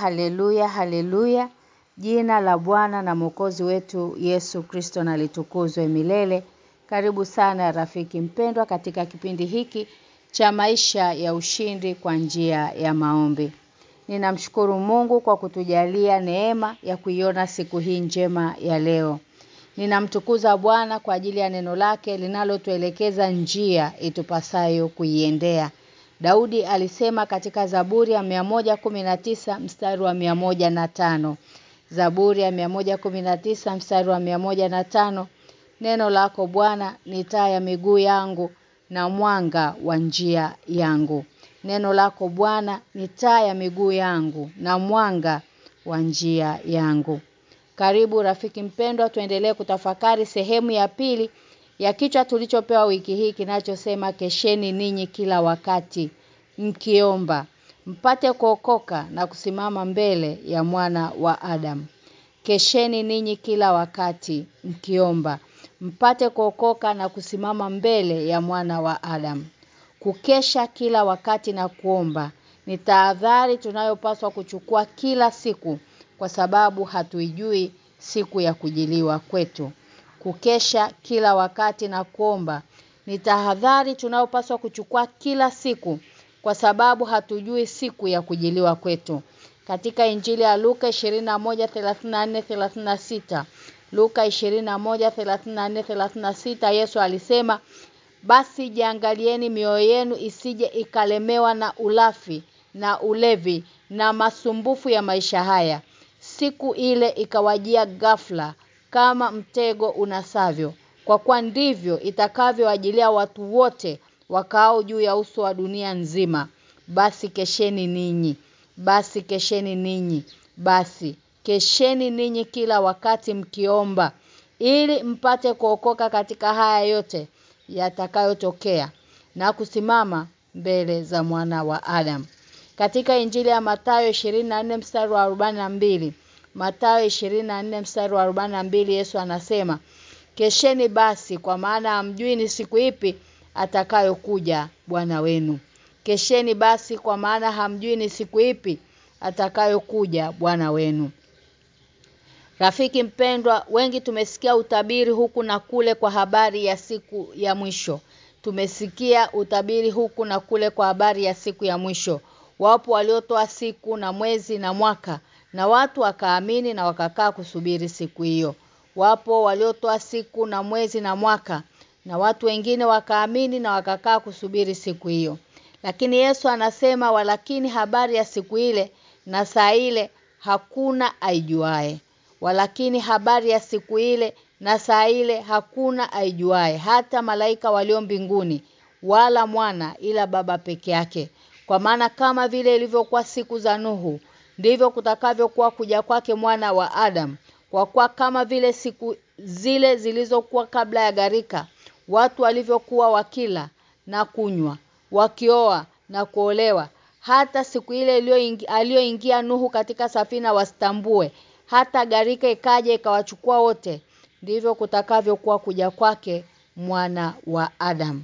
haleluya, haleluya. Jina la Bwana na Mwokozi wetu Yesu Kristo na litukuzwe milele. Karibu sana rafiki mpendwa katika kipindi hiki cha maisha ya ushindi kwa njia ya maombi. Ninamshukuru Mungu kwa kutujalia neema ya kuiona siku hii njema ya leo. Ninamtukuza Bwana kwa ajili ya neno lake linalotuelekeza njia itupasayo kuiendea. Daudi alisema katika Zaburi ya 119 mstari wa 105. Zaburi ya 119 mstari wa 105 Neno lako Bwana ni taa ya miguu yangu na mwanga wa njia yangu. Neno lako Bwana ni taa ya miguu yangu na mwanga wa njia yangu. Karibu rafiki mpendwa tuendelee kutafakari sehemu ya pili ya kichwa tulichopewa wiki hii kinachosema kesheni ninyi kila wakati mkiomba mpate kuokoka na kusimama mbele ya mwana wa Adam. Kesheni ninyi kila wakati mkiomba mpate kuokoka na kusimama mbele ya mwana wa Adam. Kukesha kila wakati na kuomba ni tahadhari tunayopaswa kuchukua kila siku kwa sababu hatuijui siku ya kujiliwa kwetu. Kukesha kila wakati na kuomba ni tahadhari tunayopaswa kuchukua kila siku kwa sababu hatujui siku ya kujiliwa kwetu. Katika Injili ya Luka 21:34-36 Luka 21:34-36 Yesu alisema basi jiangalieni mioyo yenu isije ikalemewa na ulafi na ulevi na masumbufu ya maisha haya. Siku ile ikawajia ghafla kama mtego unasavyo. Kwa kuwa ndivyo itakavyoajilia watu wote wakao juu ya uso wa dunia nzima. Basi kesheni ninyi. Basi kesheni ninyi. Basi kesheni ninyi kila wakati mkiomba ili mpate kuokoka katika haya yote yatakayotokea na kusimama mbele za mwana wa Adam. Katika Injili ya Mathayo 24 mstari wa 42 Mathayo 24 mstari wa 42 Yesu anasema Kesheni basi kwa maana hamjui ni siku ipi atakayokuja Bwana wenu. Kesheni basi kwa maana hamjui ni siku ipi atakayokuja Bwana wenu. Rafiki mpendwa, wengi tumesikia utabiri huku na kule kwa habari ya siku ya mwisho. Tumesikia utabiri huku na kule kwa habari ya siku ya mwisho. Wapo waliotoa siku na mwezi na mwaka na watu wakaamini na wakakaa kusubiri siku hiyo. Wapo waliotoa siku na mwezi na mwaka na watu wengine wakaamini na wakakaa kusubiri siku hiyo. Lakini Yesu anasema walakini habari ya siku ile na saa ile hakuna aijuae. Walakini habari ya siku ile na saa ile hakuna aijuae hata malaika walio mbinguni wala mwana ila baba peke yake. Kwa maana kama vile ilivyokuwa siku za Nuhu ndivyo kutakavyokuwa kuja kwake mwana wa Adam. Kwa kuwa kama vile siku zile zilizokuwa kabla ya garika watu walivyokuwa wakila na kunywa wakioa na kuolewa hata siku ile aliyoingia Nuhu katika safina wasitambue hata garika ikaje ikawachukua wote ndivyo kutakavyokuwa kuja kwake mwana wa Adam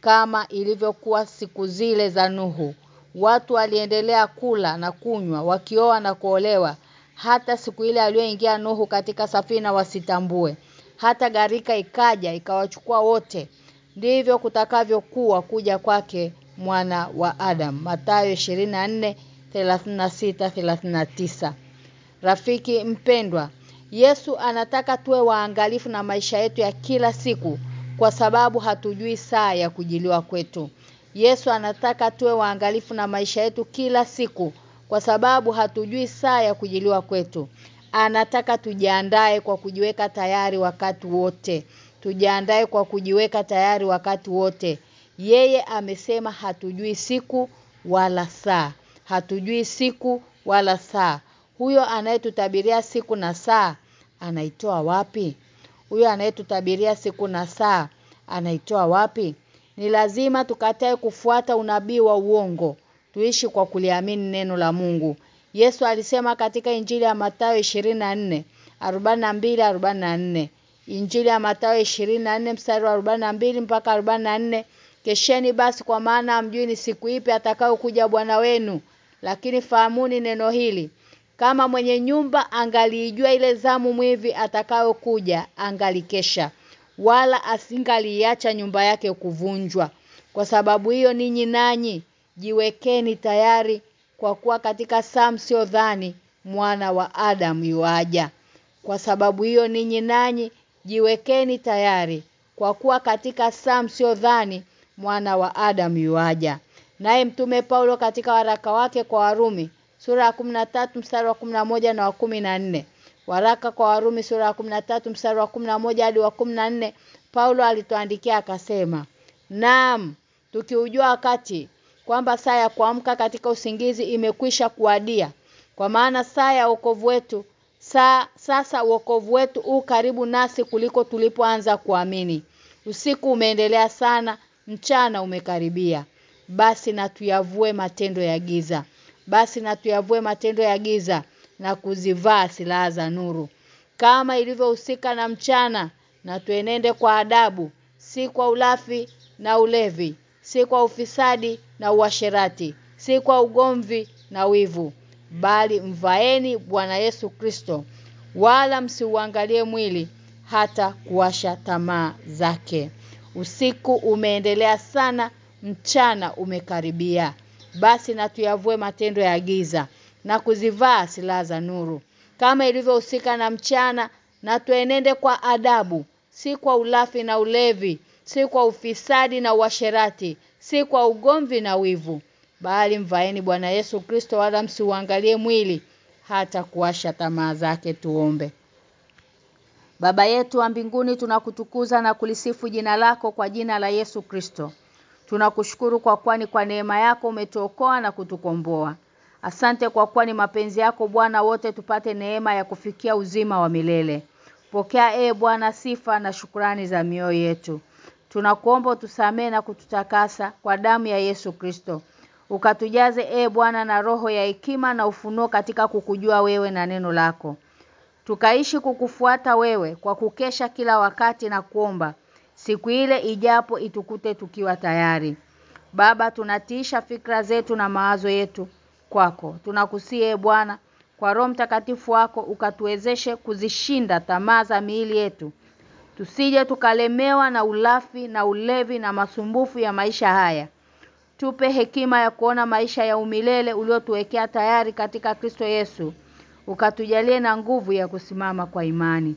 kama ilivyokuwa siku zile za Nuhu watu waliendelea kula na kunywa wakioa na kuolewa. Hata siku ile aliyoingia Nuhu katika safina wasitambue. Hata garika ikaja ikawachukua wote. Ndivyo kutakavyokuwa kuja kwake mwana wa Adam Mathayo 24 36 39 Rafiki mpendwa Yesu anataka tuwe waangalifu na maisha yetu ya kila siku kwa sababu hatujui saa ya kujiliwa kwetu. Yesu anataka tuwe waangalifu na maisha yetu kila siku kwa sababu hatujui saa ya kujiliwa kwetu. Anataka tujiandae kwa kujiweka tayari wakati wote. Tujiandae kwa kujiweka tayari wakati wote. Yeye amesema hatujui siku wala saa. Hatujui siku wala saa. Huyo anayetutabiria siku na saa anaitoa wapi? Huyo anayetutabiria siku na saa anaitoa wapi? Ni lazima tukatae kufuata unabii wa uongo. Tuishi kwa kuliamini neno la Mungu. Yesu alisema katika Injili ya Mathayo 24 42 44. Injili ya Mathayo 24 mstari wa 42 mpaka 44. Kesheni basi kwa maana hamjui ni siku ipi atakayokuja Bwana wenu. Lakini fahamuni neno hili Kama mwenye nyumba angalijua ile zamu mwivi atakayokuja angalikesha wala asingaliacha nyumba yake kuvunjwa. Kwa sababu hiyo ninyi nanyi jiwekeni tayari kwa kuwa katika saa sio dhani mwana wa Adam yuaja. Kwa sababu hiyo ninyi nanyi jiwekeni tayari kwa kuwa katika saa sio dhani mwana wa Adam yuaja. Naye mtume Paulo katika waraka wake kwa Warumi sura ya 13 mstari wa 11 na wa 14 Waraka kwa Warumi sura ya 13 mstari wa 11 hadi wa 14 Paulo alituandikia akasema Naam tukiujua wakati kwamba saa ya kuamka katika usingizi imekwisha kuadia kwa maana saa ya wokovu wetu saa sasa wokovu wetu u karibu nasi kuliko tulipoanza kuamini. Usiku umeendelea sana mchana umekaribia. Basi na tuyavue matendo ya giza. Basi na tuyavue matendo ya giza na kuzivaa silaha za nuru. Kama ilivyohusika na mchana na tuenende kwa adabu si kwa ulafi na ulevi si kwa ufisadi na uasherati si kwa ugomvi na wivu bali mvaeni Bwana Yesu Kristo wala msiuangalie mwili hata kuwasha tamaa zake. Usiku umeendelea sana mchana umekaribia. Basi na tuyavue matendo ya giza na kuzivaa silaha za nuru kama ilivyohusika na mchana na tuenende kwa adabu si kwa ulafi na ulevi si kwa ufisadi na uasherati si kwa ugomvi na wivu bali mvaeni Bwana Yesu Kristo wala msiuangalie mwili hata kuasha tamaa zake tuombe Baba yetu wa mbinguni tunakutukuza na kulisifu jina lako kwa jina la Yesu Kristo. Tunakushukuru kwa kwani kwa neema yako umetuokoa na kutukomboa. Asante kwa kuwa ni mapenzi yako Bwana wote tupate neema ya kufikia uzima wa milele. Pokea e Bwana sifa na shukrani za mioyo yetu. Tunakuomba tusamee na kututakasa kwa damu ya Yesu Kristo. Ukatujaze e Bwana na roho ya hekima na ufunuo katika kukujua wewe na neno lako. Tukaishi kukufuata wewe kwa kukesha kila wakati na kuomba. Siku ile ijapo itukute tukiwa tayari. Baba tunatiisha fikra zetu na mawazo yetu kwako. Tunakusie Bwana kwa Roho Mtakatifu wako ukatuwezeshe kuzishinda tamaa za miili yetu. Tusije tukalemewa na ulafi na ulevi na masumbufu ya maisha haya. Tupe hekima ya kuona maisha ya umilele uliotuwekea tayari katika Kristo Yesu. Ukatujalie na nguvu ya kusimama kwa imani.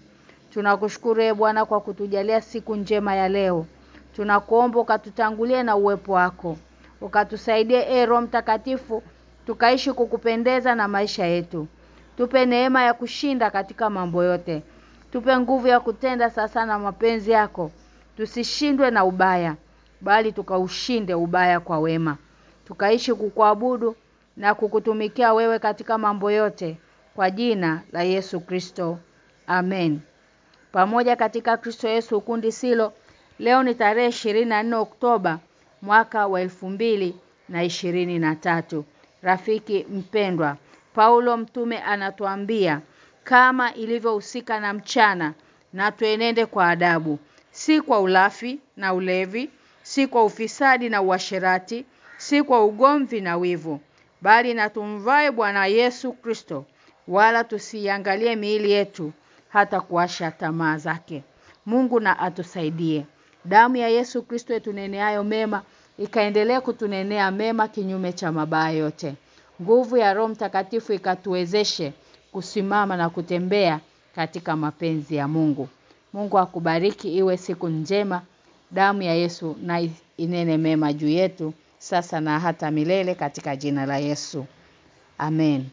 Tunakushukuru e Bwana kwa kutujalia siku njema ya leo. Tunakuomba ukatutangulie na uwepo wako. Ukatusaidie e Roho Mtakatifu tukaishi kukupendeza na maisha yetu. Tupe neema ya kushinda katika mambo yote. Tupe nguvu ya kutenda sasa na mapenzi yako. Tusishindwe na ubaya, bali tukaushinde ubaya kwa wema. Tukaishi kukuabudu na kukutumikia wewe katika mambo yote kwa jina la Yesu Kristo. Amen. Pamoja katika Kristo Yesu ukundi silo leo ni tarehe 24 Oktoba mwaka wa na Rafiki mpendwa, Paulo mtume anatuambia kama ilivyohusika na mchana na tuenende kwa adabu, si kwa ulafi na ulevi, si kwa ufisadi na uasherati, si kwa ugomvi na wivu, bali na tumvae Bwana Yesu Kristo, wala tusiangalie miili yetu hata kuasha tamaa zake. Mungu na atusaidie. Damu ya Yesu Kristo etuneneayo mema ikaendelea kutunenea mema kinyume cha mabaya yote. Nguvu ya Roho Mtakatifu ikatuwezeshe kusimama na kutembea katika mapenzi ya Mungu. Mungu akubariki iwe siku njema. Damu ya Yesu na inene mema juu yetu sasa na hata milele katika jina la Yesu. Amen.